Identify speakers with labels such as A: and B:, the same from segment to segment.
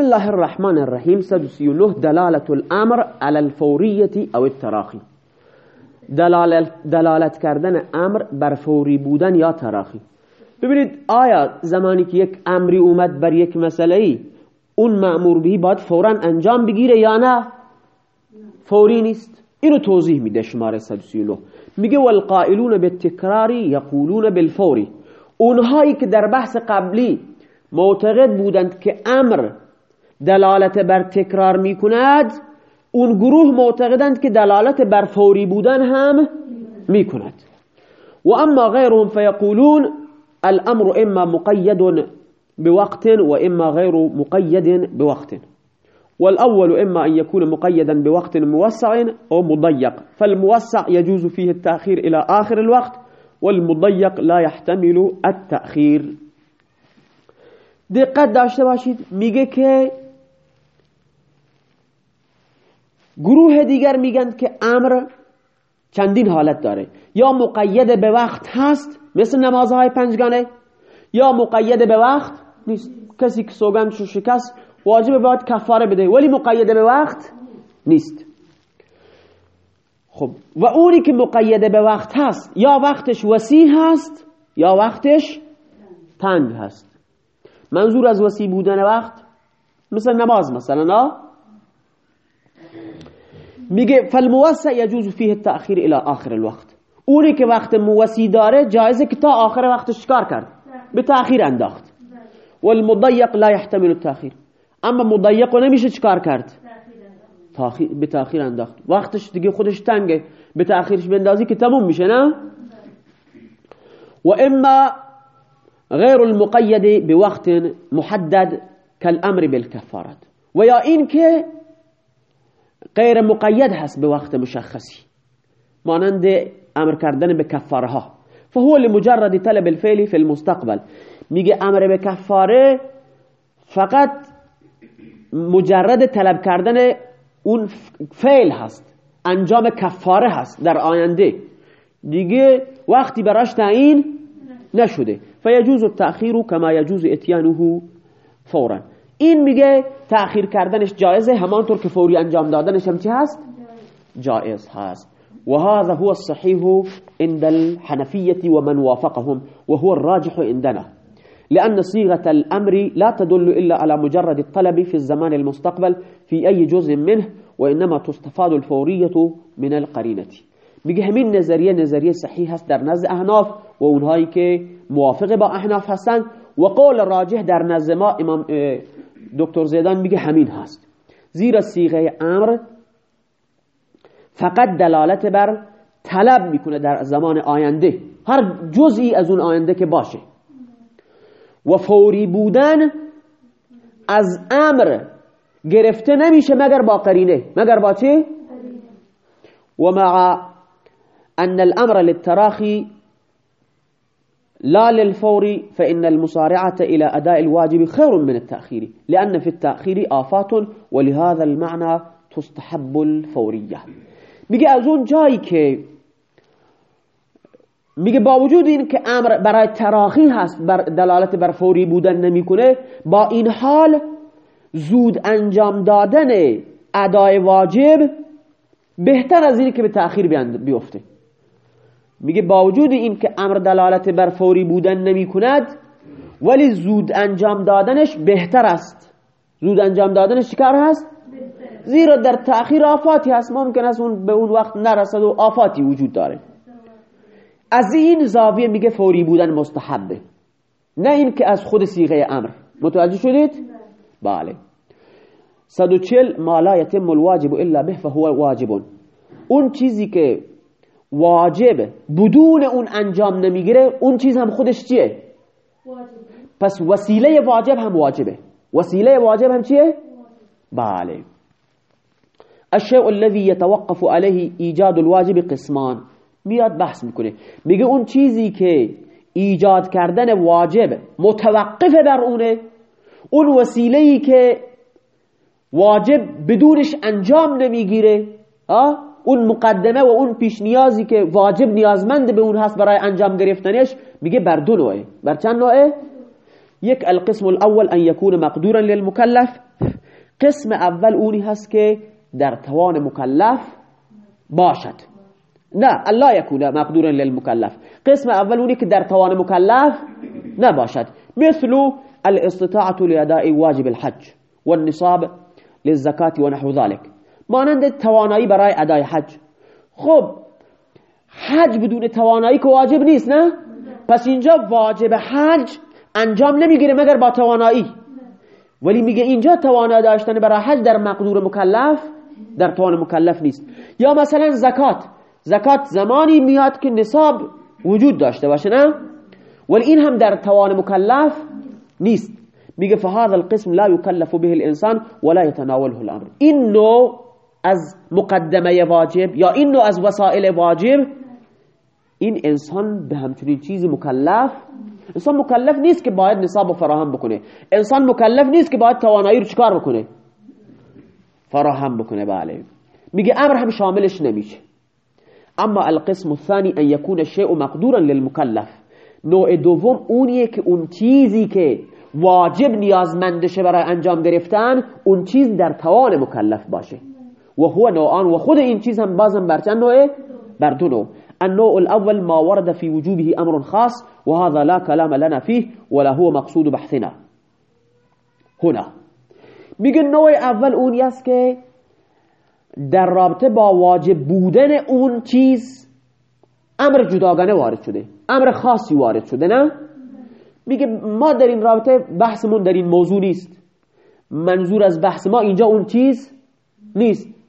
A: بسم الله الرحمن الرحیم 139 دلالت الامر على الفوریتی او التراخی دلالت, کردن امر بر فوری بودن یا تراخی ببینید آیا زمانی که یک امری اومد بر یک مسئله ای اون معمور بهی باید فورا انجام بگیره یا نه فوری نیست اینو توضیح میده شماره 139 میگه والقائلون بالتکراری یقولون بالفوری اونهایی که در بحث قبلی معتقد بودند که امر دلالت بر تکرار می‌کند اون گروه معتقدند که دلالت بر فوری بودن هم می‌کند. و اما غیرهم فیقولون الامر اما مقید بوقت و اما غیر مقید بوقت. والأول إما أن يكون مقيدا بوقت موسع أو مضيق فالموسع يجوز فيه التأخير إلى آخر الوقت والمضيق لا يحتمل التأخير دقت داشته باشید میگه که گروه دیگر میگن که امر چندین حالت داره. یا مقید به وقت هست مثل نمازهای پنجگانه یا مقید به وقت نیست. کسی که سوگندشو شکست واجب باید کفاره بده ولی مقید به وقت نیست. خب و اونی که مقید به وقت هست یا وقتش وسیع هست یا وقتش تنگ هست. منظور از وسیع بودن وقت مثل نماز مثلا میگه فالموسع يجوز فيه التأخير إلى آخر الوقت. اونی که وقت موسی داره جایزه که تا آخر وقتش کار کرد؟ به تأخیر انداخت. والمضيق لا يحتمل التأخير اما مضیق نمیشه چکار کرد؟ به تأخیر انداخت. وقتش دیگه خودش تنگه. به تأخیرش بندازی که تموم میشه نه؟ و اما غیر المقید بوقت محدد كالامر بالكفارات و یا این که غیر مقید هست به وقت مشخصی. مانند امر کردن به کفاره ها فهو لمجرد طلب الفعل في المستقبل. میگه امر به کفاره فقط مجرد طلب کردن اون فعل هست. انجام کفاره هست در آینده. دیگه وقتی براش تعیین نشده. فیجوز التأخیر کما یجوز اتیانه فورا. این میگه تأخیر کردنش جایزه همانطور که فوری انجام دادنش هم چی هست؟ جایز هست. وهذا هو الصحيح عند الحنفية ومن وافقهم وهو الراجح عندنا. لأن صيغة الأمر لا تدل إلا على مجرد الطلب في الزمان المستقبل في أي جزء منه وإنما تستفاد الفورية من القرينة. میگه همین نظریه نظریه صحیح هست در نزد احناف و اونهایی که موافق با احناف هستند و قول راجح در نزد ما امام دکتر زیدان میگه همین هست. زیرا صیغه امر فقط دلالت بر طلب می‌کنه در زمان آینده. هر جزئی از اون آینده که باشه. و فوری بودن از امر گرفته نمیشه مگر با قرینه. مگر با چه؟ و مع ان الامر للتراخي لا للفور فإن المصارعة إلى أداء الواجب خير من التأخير لأن في التأخير آفات ولهذا المعنى تستحب الفورية. میگه از اون جایی که میگه با وجود این که أمر برای تراخی هست بر دلالت بر فوری بودن نمیکنه با این حال زود انجام دادن ادای واجب بهتر از این که به تأخیر بیفته. میگه با وجود این که امر دلالت بر فوری بودن نمی کند ولی زود انجام دادنش بهتر است. زود انجام دادنش چیکار هست؟ زیرا در تأخیر آفاتی هست. ممکن است اون به اون وقت نرسد و آفاتی وجود داره. از این زاویه میگه فوری بودن مستحبه. نه این که از خود صیغه امر. متوجه شدید؟ بله. 140 ما لا يتم الواجب الا به فهو واجب اون چیزی که واجب. بدون اون انجام نمی‌گیره اون چیز هم خودش چیه؟ پس وسیله واجب هم واجبه. وسیله واجب هم چیه؟ بله. الشيء الذي يتوقف عليه ایجاد الواجب قسمان. میاد بحث می‌کنه. میگه اون چیزی که ایجاد کردن واجب متوقف بر اونه اون وسیله ای که واجب بدونش انجام نمی‌گیره اون مقدمه و اون پیش نیازی که واجب نیازمند به اون هست برای انجام گرفتنش میگه بر دو نوعه. بر چند نوعه؟ یک القسم الاول ان يكون مقدورا للمكلف قسم اول اونی هست که در توان مکلف باشد. نه الله يكون مقدورا للمكلف قسم اول اونی که در توان مکلف نباشد. مثل الاستطاعة لأداء واجب الحج والنصاب للزكاة ونحو ذلك. مانند توانایی برای ادای حج. خب حج بدون توانایی که واجب نیست نه؟ پس اینجا واجب حج انجام نمی‌گیره مگر با توانایی؟ ولی میگه اینجا توانایی داشتن برای حج در مقدور مکلف در توان مکلف نیست. یا مثلا زکات. زکات زمانی میاد که نصاب وجود داشته باشه نه؟ ولی این هم در توان مکلف نیست. میگه فهذا القسم لا يكلف به الانسان ولا يتناوله الامر. این نوع از مقدمه واجب یا این نوع از وسائل واجب این انسان به همچنین چیز مکلف انسان مکلف نیست که باید نصاب فراهم بکنه. انسان مکلف نیست که باید توانایی رو چکار بکنه؟ فراهم بکنه بله. میگه امر هم شاملش نمیشه. اما القسم الثاني ان يكون الشيء مقدورا للمكلف نوع دوم اونیه که اون چیزی که واجب نیازمندشه برای انجام گرفتن اون چیز در توان مکلف باشه. و هو نوعان و خود این چیز هم بازم بر چند نوعه؟ بر دو نوع. النوع الأول ما ورد في وجوبه أمر خاص وهذا لا كلام لنا فيه ولا هو مقصود بحثنا. هنا. میگه نوع اول اونی است که در رابطه با واجب بودن اون چیز امر جداگانه وارد شده. امر خاصی وارد شده نه؟ میگه ما در این رابطه بحثمون در این موضوع نیست. منظور از بحث ما اینجا اون چیز نیست.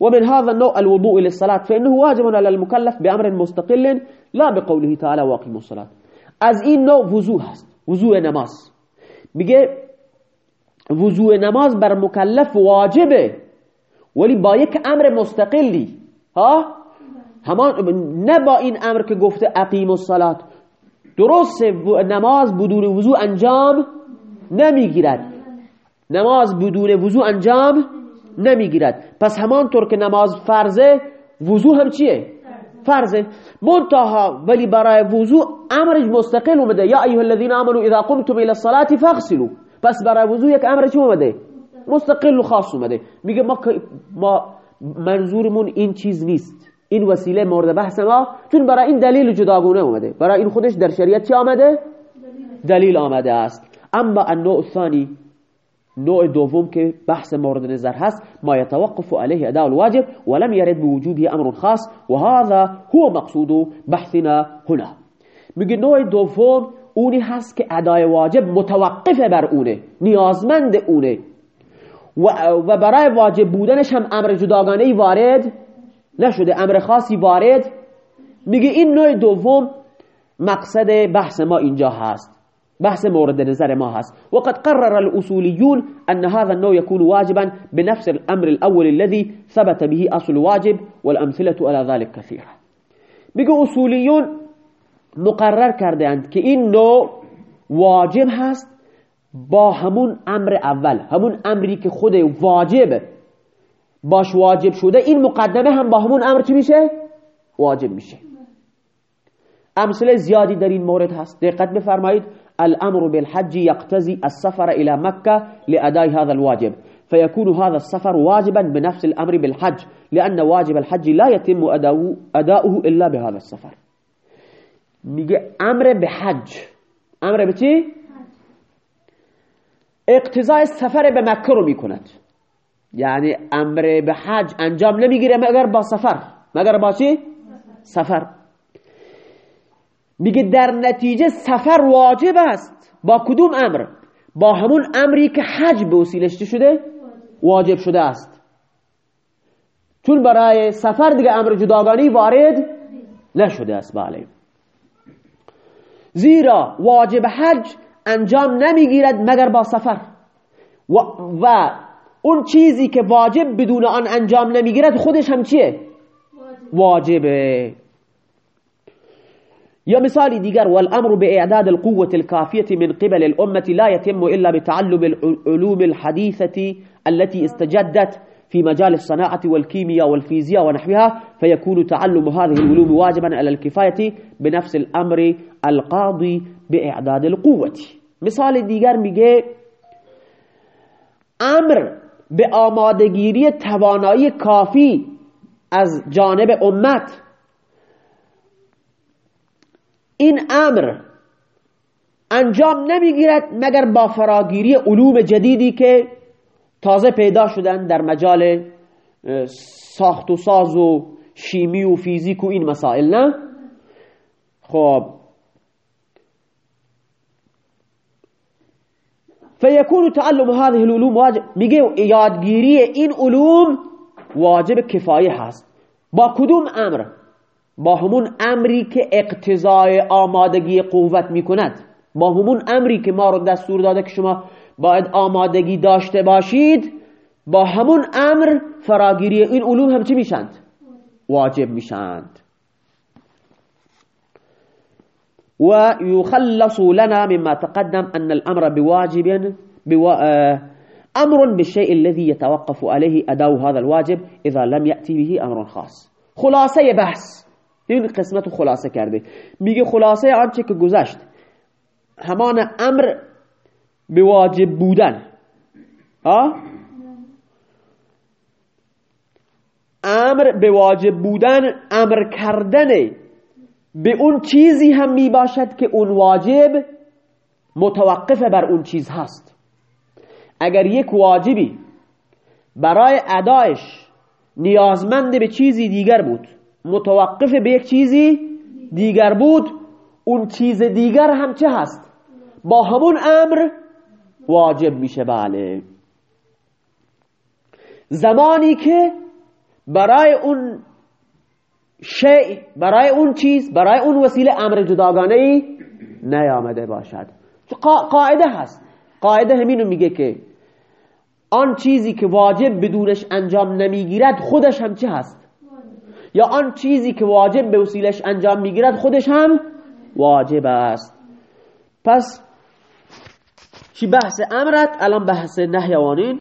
A: ومن هذا النوع الوضوء للصلاة فإنه واجب على المكلف بأمر مستقل لا بقوله تعالى واقيموا الصلاة. از این نوع وضوء هست وضوء نماز میگه وضوء نماز بر مکلف واجبه ولی با یک أمر مستقلی ها؟ همان نه با این أمر که گفته اقیم الصلاة. درست نماز بدون وضوء انجام نمیگیرد. نماز بدون وضوء انجام نمی‌گیرد. پس همانطور که نماز فرضه وضوع هم چیه؟ فرضه. منتها ولی برای وضوع امرش مستقل اومده. یا ایها الذين امنوا اذا قمتم الى الصلاه فاغسلوا. پس برای وضوع یک امر چی اومده؟ مستقل و خاص اومده. میگه ما ما منظورمون این چیز نیست. این وسیله مورد بحث ما. چون برای این دلیل جداگونه اومده. برای این خودش در شریعت چی آمده؟ دلیل. آمده است. اما النوع الثاني نوع دوم که بحث مورد نظر هست ما يتوقف عليه اداء الواجب ولم يرد بوجوبه امر خاص وهذا هو مقصود بحثنا هنا. میگه نوع دوم اونی هست که ادای واجب متوقفه بر اونه نیازمند اونه. و برای واجب بودنش هم امر جداگانه وارد نشده امر خاصی وارد. میگه این نوع دوم مقصد بحث ما اینجا هست. بحث مورد نظر ما هست. وقد قرر الأصوليون أن هذا النوع يكون واجبا بنفس الأمر الأول الذي ثبت به أصل واجب والأمثلة على ذلك كثيرة. بيقوا أصوليون مقرر کردند که این نوع واجب هست با همون امر اول همون امری که خود واجب باش واجب شده این مقدمه هم با همون امر چی میشه؟ واجب میشه. امثله زیادی در این مورد هست. دقت بفرمایید. الأمر بالحج يقتزي السفر إلى مكة لأداء هذا الواجب. فيكون هذا السفر واجبا بنفس الأمر بالحج لأن واجب الحج لا يتم أداؤه إلا بهذا السفر. أمر به حج أمر به چی؟ اقتضای سفر به مکه رو میکند یعنی أمر به حج انجام نمیگیره مگر با سفر. مگر با؟ سفر. میگه در نتیجه سفر واجب است. با کدوم امر؟ با همون امری که حج به وسیلش شده؟ واجب شده است. چون برای سفر دیگه امر جداگانی وارد نشده است. بله. زیرا واجب حج انجام نمی‌گیرد مگر با سفر. و, و اون چیزی که واجب بدون آن انجام نمی‌گیرد خودش هم چیه؟ واجبه. یا مثال دیگر والأمر بإعداد القوة الكافية من قبل الأمة لا يتم إلا بتعلم العلوم الحديثة التي استجدت في مجال الصناعة والكيمياء والفيزياء ونحوها فيكون تعلم هذه العلوم واجبا على الكفاية بنفس الأمر القاضي بإعداد القوة. مثال دیگر میگه أمر به آمادگیری توانایی کافی از جانب أمت این امر انجام نمی‌گیرد مگر با فراگیری علوم جدیدی که تازه پیدا شدن در مجال ساخت و ساز و شیمی و فیزیک و این مسائل نه؟ خب. فیکون تعلم هذه العلوم واجب. میگه یادگیری این علوم واجب کفایه هست. با کدوم امر؟ با همون امری که اقتضای آمادگی قوت می‌کند. با همون امری که ما رو دستور داده که شما باید آمادگی داشته باشید با همون امر فراگیری این علوم هم چی میشند؟ واجب میشند. و یخلص لنا مما تقدم ان الامر بواجب بوا... امر بالشيء الذي يتوقف عليه اداء هذا الواجب اذا لم يأتي به امر خاص. خلاصه بحث. این قسمت خلاصه کرده. میگه خلاصه آنچه که گذشت. همان امر به واجب بودن. آه؟ امر به واجب بودن امر کردن به اون چیزی هم می باشد که اون واجب متوقف بر اون چیز هست. اگر یک واجبی برای ادایش نیازمند به چیزی دیگر بود متوقف به یک چیزی دیگر بود اون چیز دیگر هم چه هست؟ با همون امر واجب میشه بله. زمانی که برای اون شیء برای اون چیز برای اون وسیله امر جداگانه ای نیامده باشد. قاعده هست. قاعده همینو میگه که آن چیزی که واجب بدونش انجام نمی‌گیرد خودش هم چه هست؟ یا آن چیزی که واجب به وسیلش انجام می‌گیرد خودش هم واجب است. پس چی بحث امرت؟ الان بحث نهی